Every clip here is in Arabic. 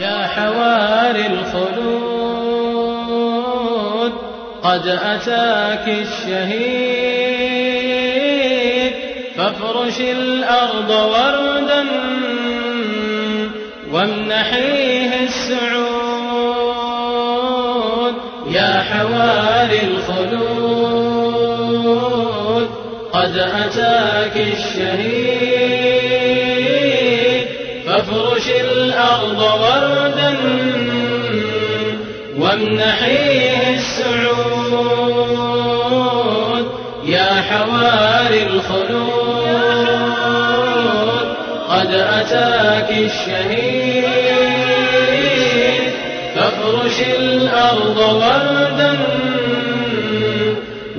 يا حواري الخلود قد أتاك الشهيد. فافرش الأرض وردا وامنحيه السعود. يا حواري الخلود قد أتاك الشهيد. الأرض وردا وامنحيه السعود يا حواري الخلود قد أتاك الشهيد فافرش الأرض وردا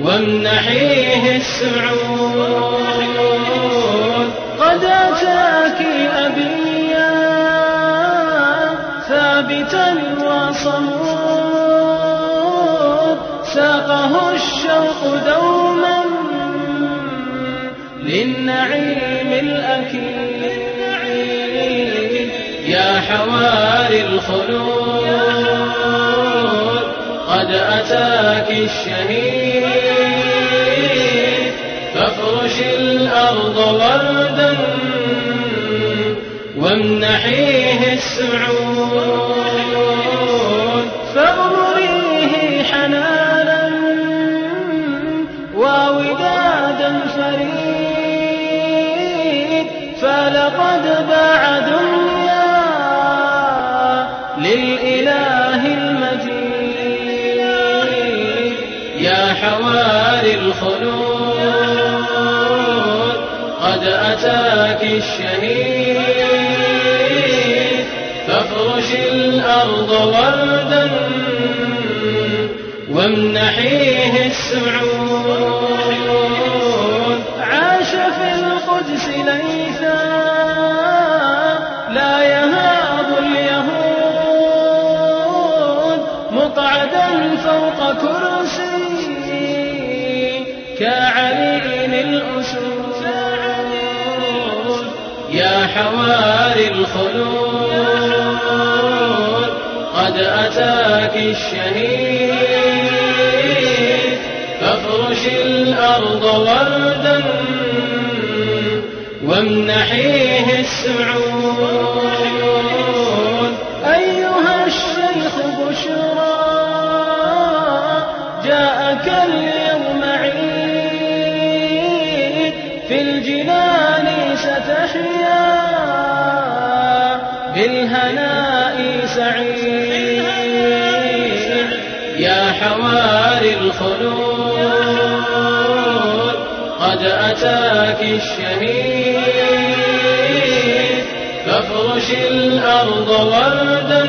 وامنحيه السعود ثابتا وصمود ساقه الشوق دوما للنعيم الأكيد. يا حواري الخلود قد أتاك الشهيد. فافرش الأرض وردا وامنحيه السعود. فلقد باع دنيا للإله المجيد. يا حواري الخلود قد أتاك الشهيد فافرش الأرض وردا وامنحيه السعود مقعدا فوق كرسي كعليل الأسود. يا حواري الخلود قد أتاك الشهيد. فافرش الأرض وردا وامنحيه السعود. جاءك اليوم عيد في الجنان ستحيا بالهناء سعيد. يا حواري الخلود قد أتاك الشهيد. فافرش الأرض وردا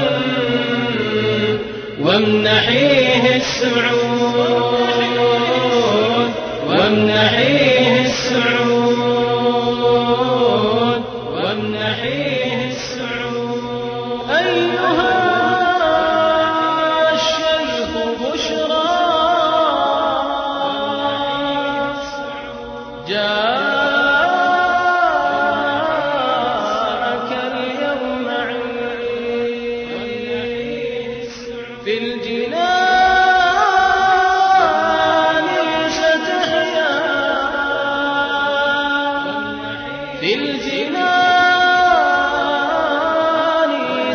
وامنحيه السعود وامنحيه السعود. الجنان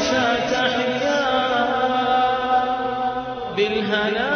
ستحيا بالهنا.